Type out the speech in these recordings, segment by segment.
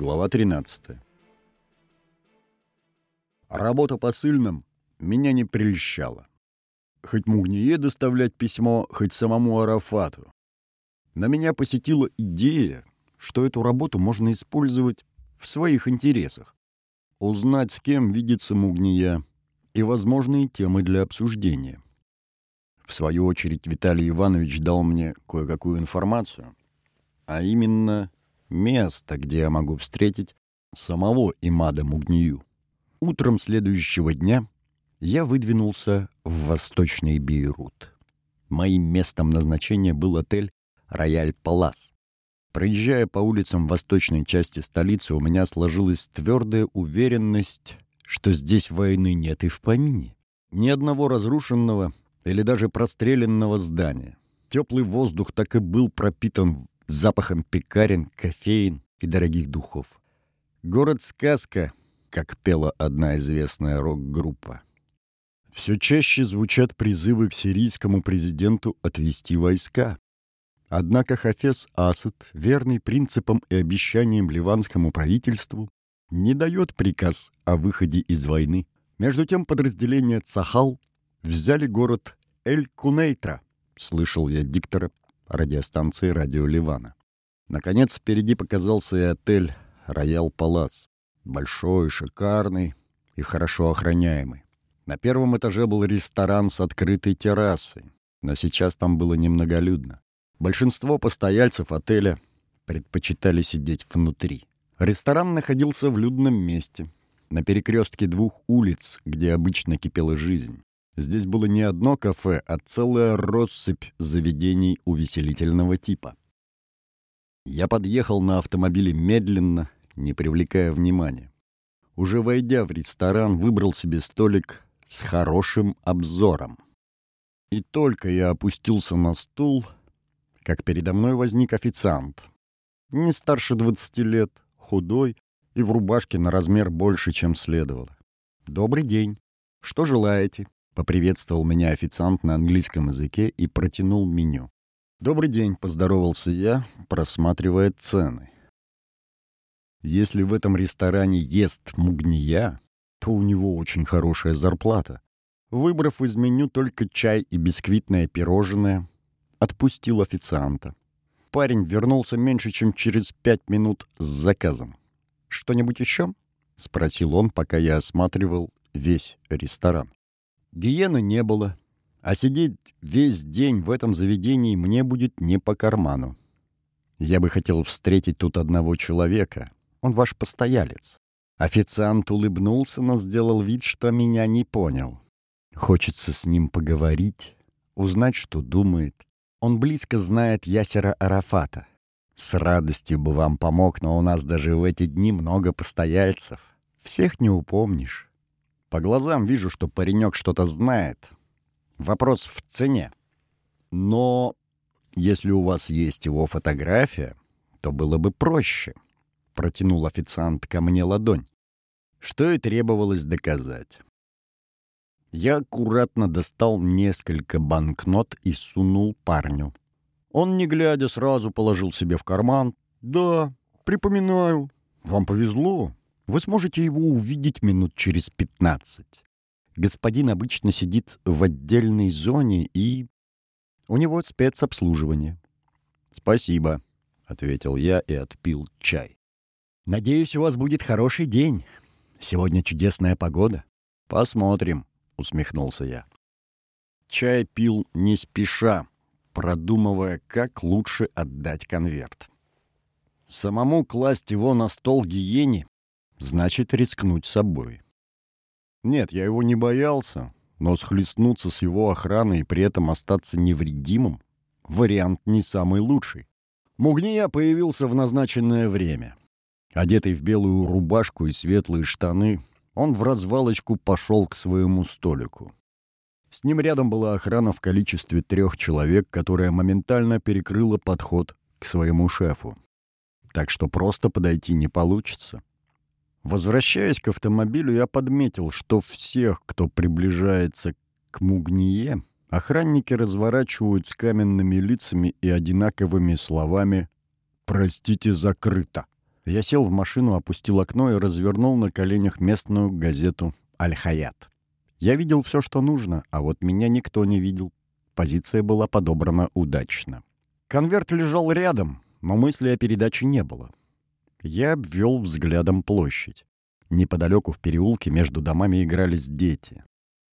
Глава 13. Работа посыльным меня не прельщала. Хоть Мугние доставлять письмо, хоть самому Арафату. На меня посетила идея, что эту работу можно использовать в своих интересах. Узнать, с кем видится Мугния, и возможные темы для обсуждения. В свою очередь Виталий Иванович дал мне кое-какую информацию, а именно место, где я могу встретить самого Имада Мугнию. Утром следующего дня я выдвинулся в Восточный Бейрут. Моим местом назначения был отель «Рояль Палас». Проезжая по улицам восточной части столицы, у меня сложилась твердая уверенность, что здесь войны нет и в помине. Ни одного разрушенного или даже простреленного здания. Теплый воздух так и был пропитан запахом пекарен, кофеин и дорогих духов. Город-сказка, как пела одна известная рок-группа. Все чаще звучат призывы к сирийскому президенту отвести войска. Однако Хафез Асад, верный принципам и обещаниям ливанскому правительству, не дает приказ о выходе из войны. Между тем подразделения Цахал взяли город Эль-Кунейтра, слышал я диктора радиостанции «Радио Ливана». Наконец, впереди показался и отель «Роял Палас». Большой, шикарный и хорошо охраняемый. На первом этаже был ресторан с открытой террасой, но сейчас там было немноголюдно. Большинство постояльцев отеля предпочитали сидеть внутри. Ресторан находился в людном месте, на перекрестке двух улиц, где обычно кипела жизнь. Здесь было не одно кафе, а целая россыпь заведений увеселительного типа. Я подъехал на автомобиле медленно, не привлекая внимания. Уже войдя в ресторан, выбрал себе столик с хорошим обзором. И только я опустился на стул, как передо мной возник официант. Не старше 20 лет, худой и в рубашке на размер больше, чем следовало. «Добрый день. Что желаете?» Поприветствовал меня официант на английском языке и протянул меню. «Добрый день», — поздоровался я, просматривая цены. Если в этом ресторане ест мугния, то у него очень хорошая зарплата. Выбрав из меню только чай и бисквитное пирожное, отпустил официанта. Парень вернулся меньше, чем через пять минут с заказом. «Что-нибудь еще?» — спросил он, пока я осматривал весь ресторан. Гиены не было, а сидеть весь день в этом заведении мне будет не по карману. Я бы хотел встретить тут одного человека. Он ваш постоялец. Официант улыбнулся, но сделал вид, что меня не понял. Хочется с ним поговорить, узнать, что думает. Он близко знает Ясера Арафата. С радостью бы вам помог, но у нас даже в эти дни много постояльцев. Всех не упомнишь. По глазам вижу, что паренек что-то знает. Вопрос в цене. Но если у вас есть его фотография, то было бы проще. Протянул официант ко мне ладонь. Что и требовалось доказать. Я аккуратно достал несколько банкнот и сунул парню. Он, не глядя, сразу положил себе в карман. «Да, припоминаю. Вам повезло. Вы сможете его увидеть минут через пятнадцать. Господин обычно сидит в отдельной зоне и... У него спецобслуживание. «Спасибо», — ответил я и отпил чай. «Надеюсь, у вас будет хороший день. Сегодня чудесная погода». «Посмотрим», — усмехнулся я. Чай пил не спеша, продумывая, как лучше отдать конверт. Самому класть его на стол гиене значит рискнуть собой. Нет, я его не боялся, но схлестнуться с его охраной и при этом остаться невредимым — вариант не самый лучший. Мугния появился в назначенное время. Одетый в белую рубашку и светлые штаны, он в развалочку пошел к своему столику. С ним рядом была охрана в количестве трех человек, которая моментально перекрыла подход к своему шефу. Так что просто подойти не получится. Возвращаясь к автомобилю, я подметил, что всех, кто приближается к Мугние, охранники разворачивают с каменными лицами и одинаковыми словами «Простите, закрыто». Я сел в машину, опустил окно и развернул на коленях местную газету «Аль-Хаят». Я видел все, что нужно, а вот меня никто не видел. Позиция была подобрана удачно. Конверт лежал рядом, но мысли о передаче не было. Я обвел взглядом площадь. Неподалеку в переулке между домами игрались дети.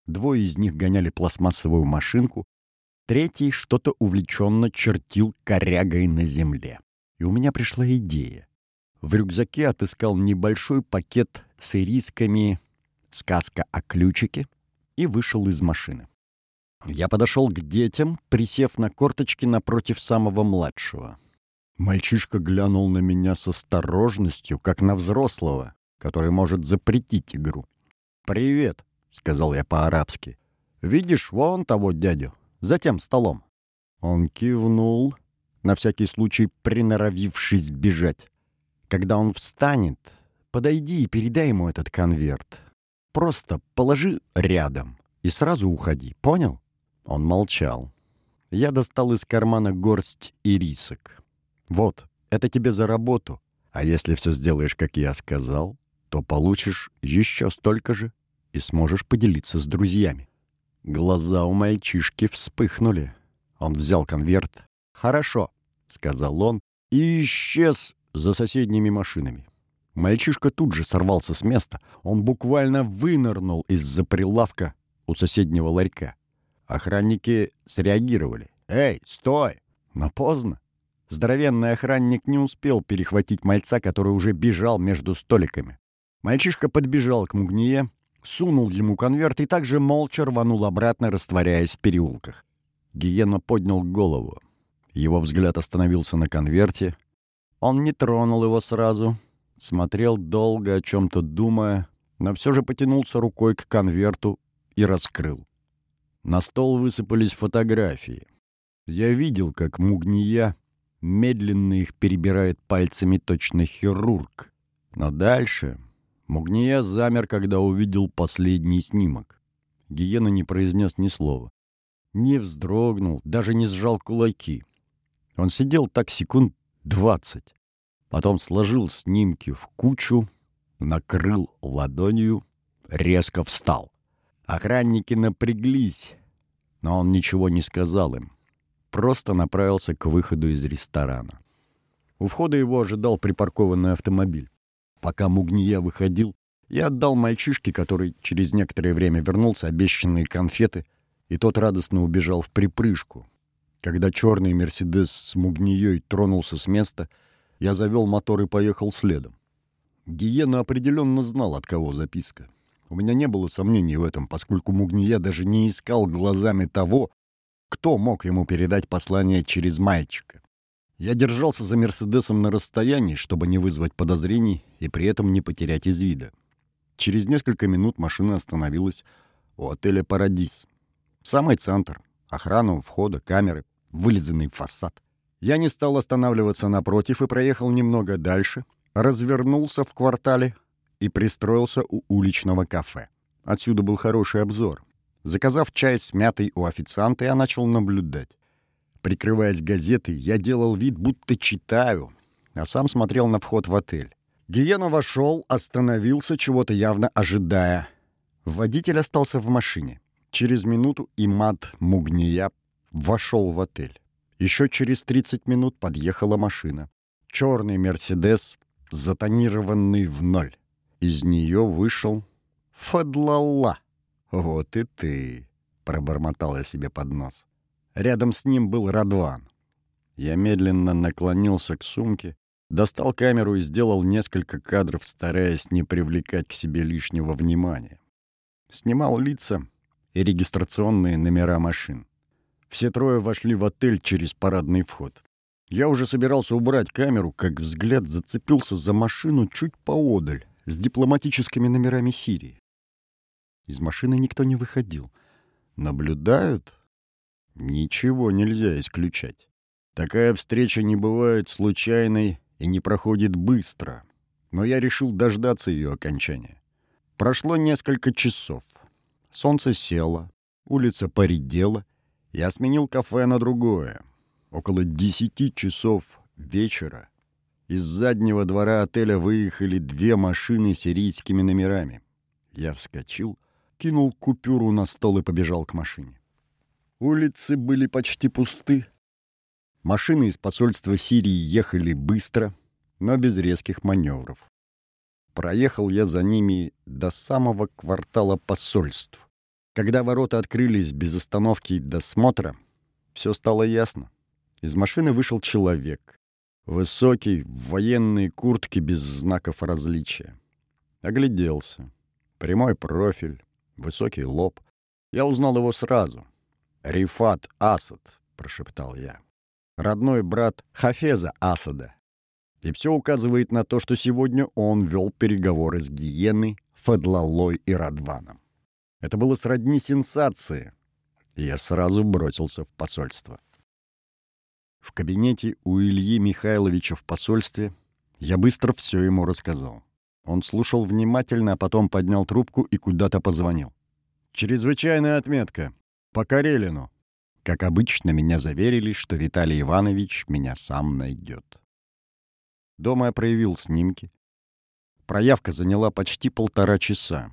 Двое из них гоняли пластмассовую машинку, третий что-то увлеченно чертил корягой на земле. И у меня пришла идея. В рюкзаке отыскал небольшой пакет с ирисками «Сказка о ключике» и вышел из машины. Я подошел к детям, присев на корточки напротив самого младшего. Мальчишка глянул на меня с осторожностью, как на взрослого, который может запретить игру. «Привет», — сказал я по-арабски. «Видишь вон того дядю, за тем столом?» Он кивнул, на всякий случай приноровившись бежать. «Когда он встанет, подойди и передай ему этот конверт. Просто положи рядом и сразу уходи, понял?» Он молчал. Я достал из кармана горсть ирисок. «Вот, это тебе за работу. А если все сделаешь, как я сказал, то получишь еще столько же и сможешь поделиться с друзьями». Глаза у мальчишки вспыхнули. Он взял конверт. «Хорошо», — сказал он, и исчез за соседними машинами. Мальчишка тут же сорвался с места. Он буквально вынырнул из-за прилавка у соседнего ларька. Охранники среагировали. «Эй, стой!» Но поздно. Здоровенный охранник не успел перехватить мальца, который уже бежал между столиками. Мальчишка подбежал к Мугние, сунул ему конверт и также молча рванул обратно, растворяясь в переулках. Гиена поднял голову. Его взгляд остановился на конверте. Он не тронул его сразу, смотрел долго, о чем-то думая, но все же потянулся рукой к конверту и раскрыл. На стол высыпались фотографии. Я видел, как Мугния медленно их перебирает пальцами точно хирург. Но дальше Мугния замер, когда увидел последний снимок. Гиена не произнес ни слова. Не вздрогнул, даже не сжал кулаки. Он сидел так секунд двадцать. Потом сложил снимки в кучу, накрыл ладонью, резко встал. Охранники напряглись, но он ничего не сказал им. Просто направился к выходу из ресторана. У входа его ожидал припаркованный автомобиль. Пока Мугния выходил, я отдал мальчишке, который через некоторое время вернулся, обещанные конфеты, и тот радостно убежал в припрыжку. Когда черный «Мерседес» с Мугнией тронулся с места, я завел мотор и поехал следом. Гиена определенно знал, от кого записка. У меня не было сомнений в этом, поскольку Мугния даже не искал глазами того, кто мог ему передать послание через мальчика. Я держался за Мерседесом на расстоянии, чтобы не вызвать подозрений и при этом не потерять из вида. Через несколько минут машина остановилась у отеля «Парадис». Самый центр. Охрана у входа, камеры, вылизанный фасад. Я не стал останавливаться напротив и проехал немного дальше, развернулся в квартале, и пристроился у уличного кафе. Отсюда был хороший обзор. Заказав чай с мятой у официанта, я начал наблюдать. Прикрываясь газетой, я делал вид, будто читаю, а сам смотрел на вход в отель. Гиена вошел, остановился, чего-то явно ожидая. Водитель остался в машине. Через минуту Имад Мугния вошел в отель. Еще через 30 минут подъехала машина. Черный «Мерседес», затонированный в ноль. Из нее вышел Фадлалла. «Вот и ты!» — пробормотал я себе под нос. Рядом с ним был Радван. Я медленно наклонился к сумке, достал камеру и сделал несколько кадров, стараясь не привлекать к себе лишнего внимания. Снимал лица и регистрационные номера машин. Все трое вошли в отель через парадный вход. Я уже собирался убрать камеру, как взгляд зацепился за машину чуть поодаль, с дипломатическими номерами Сирии. Из машины никто не выходил. Наблюдают? Ничего нельзя исключать. Такая встреча не бывает случайной и не проходит быстро. Но я решил дождаться ее окончания. Прошло несколько часов. Солнце село, улица поредела. Я сменил кафе на другое. Около десяти часов вечера Из заднего двора отеля выехали две машины с сирийскими номерами. Я вскочил, кинул купюру на стол и побежал к машине. Улицы были почти пусты. Машины из посольства Сирии ехали быстро, но без резких маневров. Проехал я за ними до самого квартала посольств. Когда ворота открылись без остановки и досмотра, все стало ясно. Из машины вышел человек. Высокий, в военной куртке без знаков различия. Огляделся. Прямой профиль, высокий лоб. Я узнал его сразу. «Рифат Асад», — прошептал я. «Родной брат Хафеза Асада». И все указывает на то, что сегодня он вел переговоры с Гиеной, Фадлалой и Радваном. Это было сродни сенсации, и я сразу бросился в посольство. В кабинете у Ильи Михайловича в посольстве я быстро все ему рассказал. Он слушал внимательно, а потом поднял трубку и куда-то позвонил. «Чрезвычайная отметка. По Карелину». Как обычно, меня заверили, что Виталий Иванович меня сам найдет. Дома я проявил снимки. Проявка заняла почти полтора часа.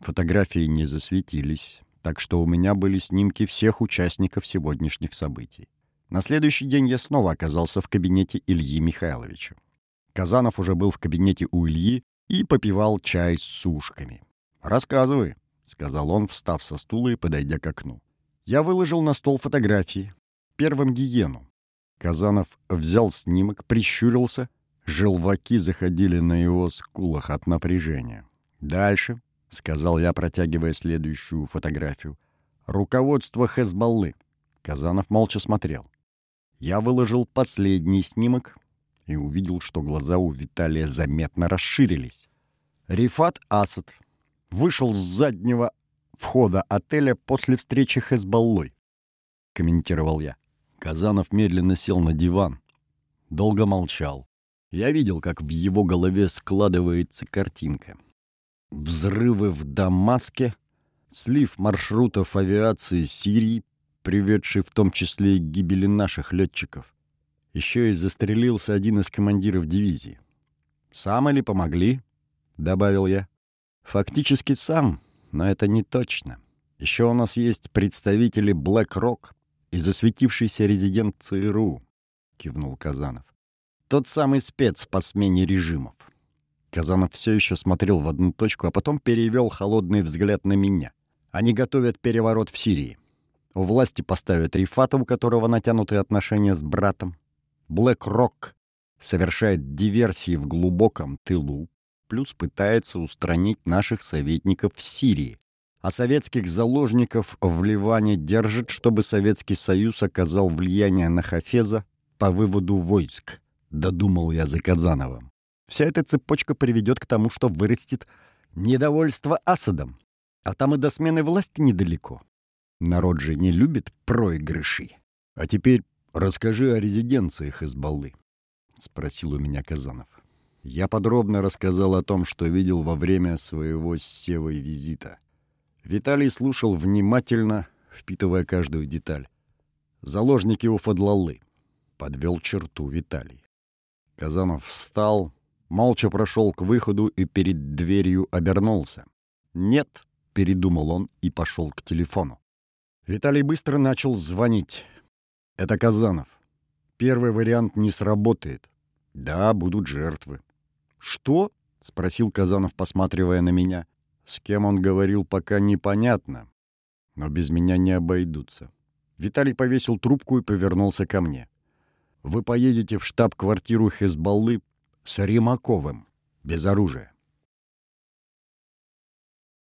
Фотографии не засветились, так что у меня были снимки всех участников сегодняшних событий. На следующий день я снова оказался в кабинете Ильи Михайловича. Казанов уже был в кабинете у Ильи и попивал чай с сушками. «Рассказывай», — сказал он, встав со стула и подойдя к окну. Я выложил на стол фотографии. Первым гиену. Казанов взял снимок, прищурился. Желваки заходили на его скулах от напряжения. «Дальше», — сказал я, протягивая следующую фотографию. «Руководство Хезбаллы». Казанов молча смотрел. Я выложил последний снимок и увидел, что глаза у Виталия заметно расширились. Рифат Асад вышел с заднего входа отеля после встречи Хезбаллой, комментировал я. Казанов медленно сел на диван. Долго молчал. Я видел, как в его голове складывается картинка. Взрывы в Дамаске, слив маршрутов авиации Сирии, приведший в том числе и к гибели наших летчиков. Еще и застрелился один из командиров дивизии. «Сам или помогли?» — добавил я. «Фактически сам, но это не точно. Еще у нас есть представители BlackRock и засветившийся резидент ЦРУ», — кивнул Казанов. «Тот самый спец по смене режимов». Казанов все еще смотрел в одну точку, а потом перевел холодный взгляд на меня. «Они готовят переворот в Сирии. У власти поставят Рифата, у которого натянутые отношения с братом. Рок совершает диверсии в глубоком тылу, плюс пытается устранить наших советников в Сирии. А советских заложников в Ливане держит, чтобы Советский Союз оказал влияние на Хафеза по выводу войск, додумал я за Казановым. Вся эта цепочка приведет к тому, что вырастет недовольство Асадом. А там и до смены власти недалеко. Народ же не любит проигрыши. А теперь расскажи о резиденциях из Баллы, — спросил у меня Казанов. Я подробно рассказал о том, что видел во время своего с Севой визита. Виталий слушал внимательно, впитывая каждую деталь. Заложники у Фадлалы. Подвел черту Виталий. Казанов встал, молча прошел к выходу и перед дверью обернулся. «Нет», — передумал он и пошел к телефону. Виталий быстро начал звонить. Это Казанов. Первый вариант не сработает. Да, будут жертвы. Что? спросил Казанов, посматривая на меня. С кем он говорил, пока непонятно. Но без меня не обойдутся. Виталий повесил трубку и повернулся ко мне. Вы поедете в штаб-квартиру Хезбаллы с Римаковым, без оружия.